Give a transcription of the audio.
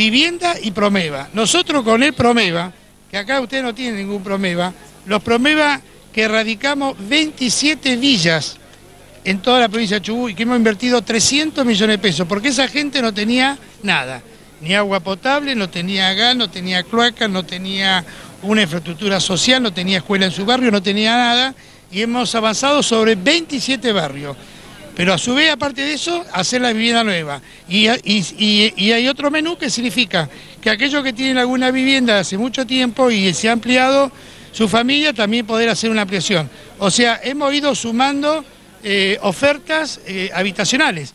vivienda y Promeva. Nosotros con el Promeva, que acá usted no tiene ningún Promeva, los Promeva que erradicamos 27 villas en toda la provincia de Chubut y que hemos invertido 300 millones de pesos, porque esa gente no tenía nada, ni agua potable, no tenía gas, no tenía cloacas, no tenía una infraestructura social, no tenía escuela en su barrio, no tenía nada, y hemos avanzado sobre 27 barrios. Pero a su vez, aparte de eso, hacer la vivienda nueva. Y, hay otro menú que significa que aquellos que tienen alguna vivienda hace mucho tiempo y se ha ampliado su familia, también poder hacer una ampliación. O sea, hemos ido sumando eh, ofertas eh, habitacionales.